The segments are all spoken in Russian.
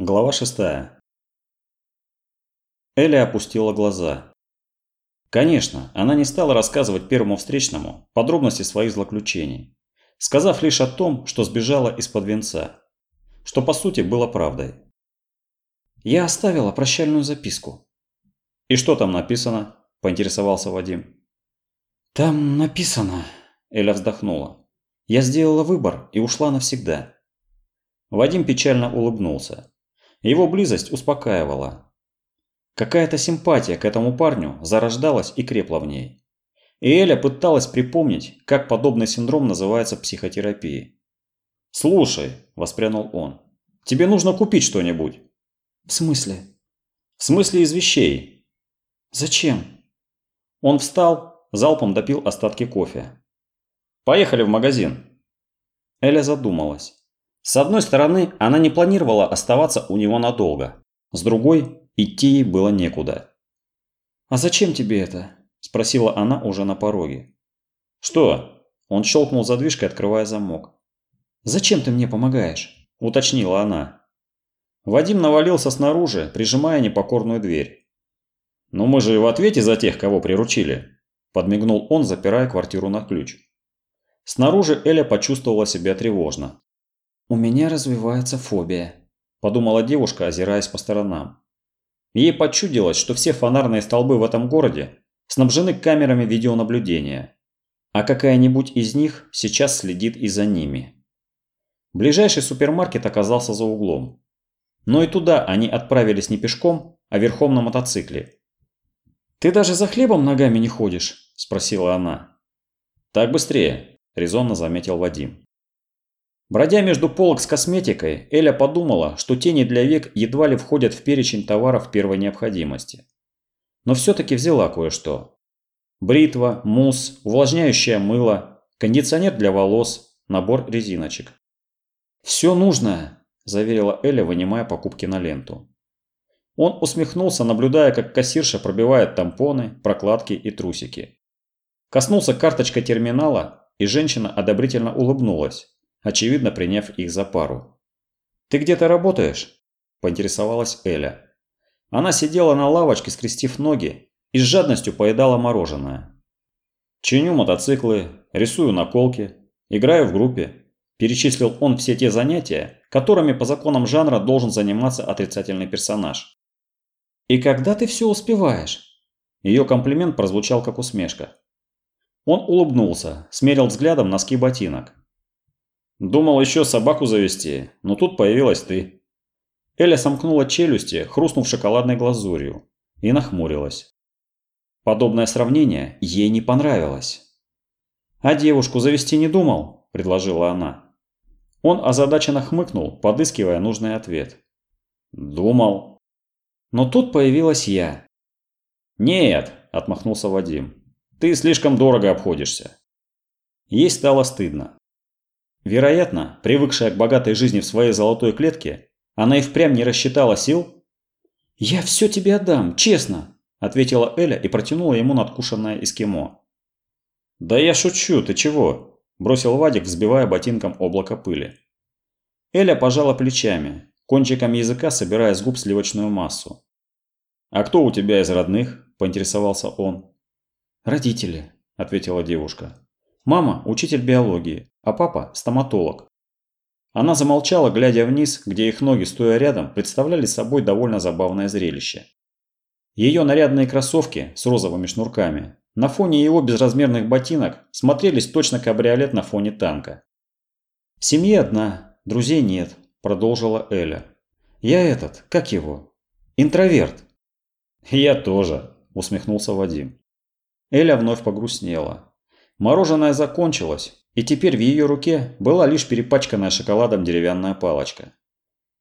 Глава шестая. Эля опустила глаза. Конечно, она не стала рассказывать первому встречному подробности своих злоключений, сказав лишь о том, что сбежала из-под венца, что по сути было правдой. «Я оставила прощальную записку». «И что там написано?» – поинтересовался Вадим. «Там написано...» – Эля вздохнула. «Я сделала выбор и ушла навсегда». Вадим печально улыбнулся. Его близость успокаивала. Какая-то симпатия к этому парню зарождалась и крепла в ней. И Эля пыталась припомнить, как подобный синдром называется в психотерапии. «Слушай», – воспрянул он, – «тебе нужно купить что-нибудь». «В смысле?» «В смысле из вещей». «Зачем?» Он встал, залпом допил остатки кофе. «Поехали в магазин». Эля задумалась. С одной стороны, она не планировала оставаться у него надолго. С другой, идти ей было некуда. «А зачем тебе это?» – спросила она уже на пороге. «Что?» – он щелкнул задвижкой, открывая замок. «Зачем ты мне помогаешь?» – уточнила она. Вадим навалился снаружи, прижимая непокорную дверь. «Но мы же в ответе за тех, кого приручили», – подмигнул он, запирая квартиру на ключ. Снаружи Эля почувствовала себя тревожно. «У меня развивается фобия», – подумала девушка, озираясь по сторонам. Ей почудилось, что все фонарные столбы в этом городе снабжены камерами видеонаблюдения, а какая-нибудь из них сейчас следит и за ними. Ближайший супермаркет оказался за углом. Но и туда они отправились не пешком, а верхом на мотоцикле. «Ты даже за хлебом ногами не ходишь?» – спросила она. «Так быстрее», – резонно заметил Вадим. Бродя между полок с косметикой, Эля подумала, что тени для век едва ли входят в перечень товаров первой необходимости. Но все-таки взяла кое-что. Бритва, мусс, увлажняющее мыло, кондиционер для волос, набор резиночек. «Все нужно», – заверила Эля, вынимая покупки на ленту. Он усмехнулся, наблюдая, как кассирша пробивает тампоны, прокладки и трусики. Коснулся карточка терминала, и женщина одобрительно улыбнулась очевидно приняв их за пару. «Ты где-то работаешь?» – поинтересовалась Эля. Она сидела на лавочке, скрестив ноги, и с жадностью поедала мороженое. «Чиню мотоциклы, рисую наколки, играю в группе», – перечислил он все те занятия, которыми по законам жанра должен заниматься отрицательный персонаж. «И когда ты все успеваешь?» Ее комплимент прозвучал как усмешка. Он улыбнулся, смерил взглядом носки ботинок. Думал еще собаку завести, но тут появилась ты. Эля сомкнула челюсти, хрустнув шоколадной глазурью, и нахмурилась. Подобное сравнение ей не понравилось. «А девушку завести не думал?» – предложила она. Он озадаченно хмыкнул, подыскивая нужный ответ. «Думал». Но тут появилась я. «Нет», – отмахнулся Вадим. «Ты слишком дорого обходишься». Ей стало стыдно. Вероятно, привыкшая к богатой жизни в своей золотой клетке, она и впрямь не рассчитала сил. «Я все тебе отдам, честно», – ответила Эля и протянула ему надкушенное эскимо. «Да я шучу, ты чего?» – бросил Вадик, взбивая ботинком облако пыли. Эля пожала плечами, кончиком языка собирая с губ сливочную массу. «А кто у тебя из родных?» – поинтересовался он. «Родители», – ответила девушка. «Мама – учитель биологии, а папа – стоматолог. Она замолчала, глядя вниз, где их ноги, стоя рядом, представляли собой довольно забавное зрелище. Ее нарядные кроссовки с розовыми шнурками на фоне его безразмерных ботинок смотрелись точно кабриолет на фоне танка. «В семье одна, друзей нет», – продолжила Эля. «Я этот, как его? Интроверт». «Я тоже», – усмехнулся Вадим. Эля вновь погрустнела. Мороженое закончилось, и теперь в ее руке была лишь перепачканная шоколадом деревянная палочка.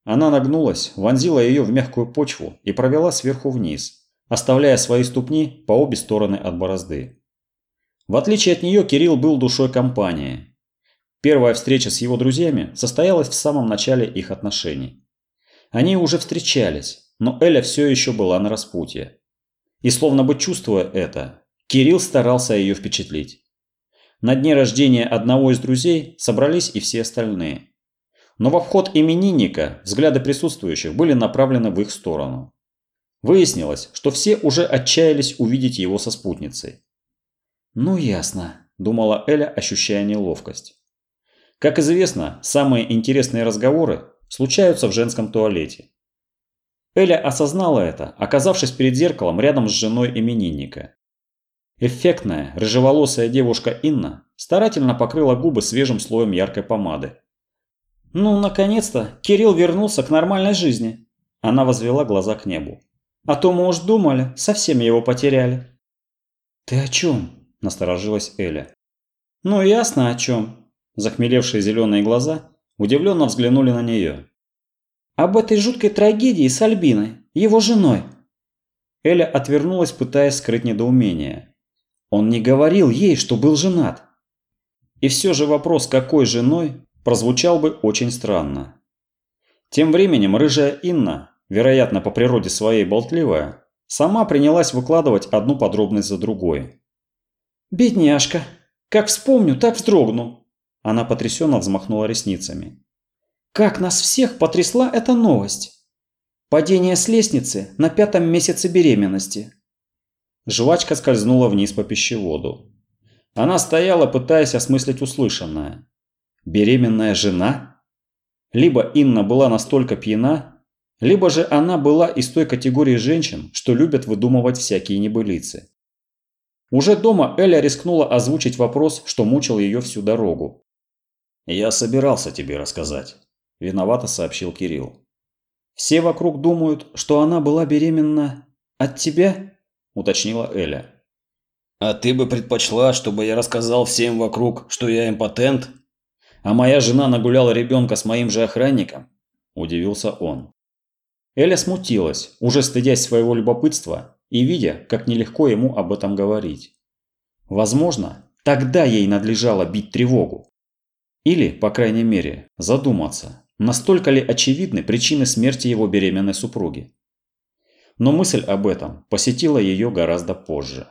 Она нагнулась, вонзила ее в мягкую почву и провела сверху вниз, оставляя свои ступни по обе стороны от борозды. В отличие от нее Кирилл был душой компании. Первая встреча с его друзьями состоялась в самом начале их отношений. Они уже встречались, но Эля все еще была на распутье. И словно бы чувствуя это, Кирилл старался ее впечатлить. На дне рождения одного из друзей собрались и все остальные. Но во вход именинника взгляды присутствующих были направлены в их сторону. Выяснилось, что все уже отчаялись увидеть его со спутницей. «Ну ясно», – думала Эля, ощущая неловкость. Как известно, самые интересные разговоры случаются в женском туалете. Эля осознала это, оказавшись перед зеркалом рядом с женой именинника. Эффектная, рыжеволосая девушка Инна старательно покрыла губы свежим слоем яркой помады. «Ну, наконец-то, Кирилл вернулся к нормальной жизни!» Она возвела глаза к небу. «А то мы уж думали, совсем его потеряли». «Ты о чем?» – насторожилась Эля. «Ну, ясно о чем». Захмелевшие зеленые глаза удивленно взглянули на нее. «Об этой жуткой трагедии с Альбиной, его женой». Эля отвернулась, пытаясь скрыть недоумение. Он не говорил ей, что был женат. И все же вопрос «какой женой?» прозвучал бы очень странно. Тем временем рыжая Инна, вероятно по природе своей болтливая, сама принялась выкладывать одну подробность за другой. «Бедняжка! Как вспомню, так вздрогну!» Она потрясенно взмахнула ресницами. «Как нас всех потрясла эта новость! Падение с лестницы на пятом месяце беременности!» Жвачка скользнула вниз по пищеводу. Она стояла, пытаясь осмыслить услышанное. Беременная жена? Либо Инна была настолько пьяна, либо же она была из той категории женщин, что любят выдумывать всякие небылицы. Уже дома Эля рискнула озвучить вопрос, что мучил ее всю дорогу. «Я собирался тебе рассказать», – виновато сообщил Кирилл. «Все вокруг думают, что она была беременна от тебя?» Уточнила Эля. «А ты бы предпочла, чтобы я рассказал всем вокруг, что я импотент? А моя жена нагуляла ребенка с моим же охранником?» – удивился он. Эля смутилась, уже стыдясь своего любопытства и видя, как нелегко ему об этом говорить. Возможно, тогда ей надлежало бить тревогу. Или, по крайней мере, задуматься, настолько ли очевидны причины смерти его беременной супруги но мысль об этом посетила ее гораздо позже.